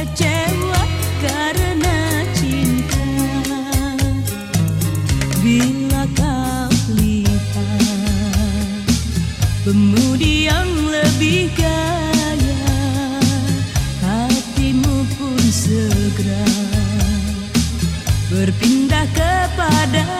kecewa karena cinta. Bila kau lihat Pemudi yang lebih kaya Hatimu pun segera Berpindah kepada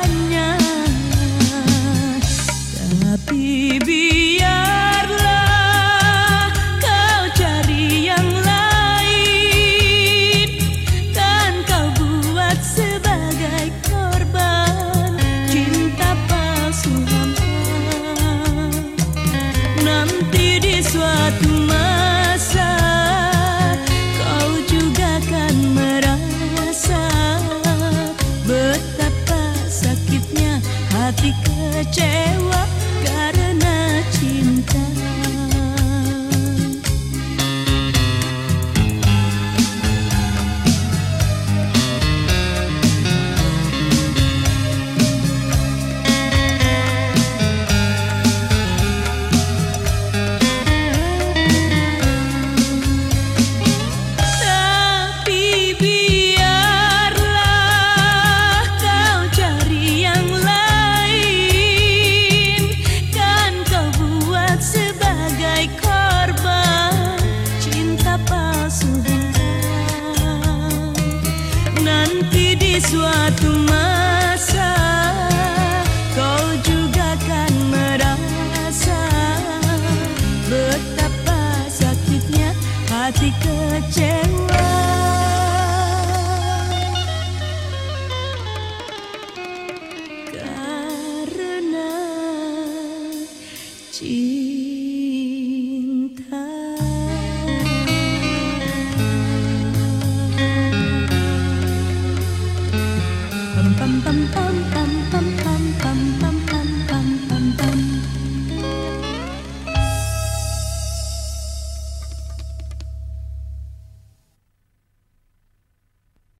Di 着我 suatu masa kau juga kan merasa betapa sakitnya hati kecewa. Karena cinta pam pam pam pam